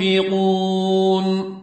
ينفقون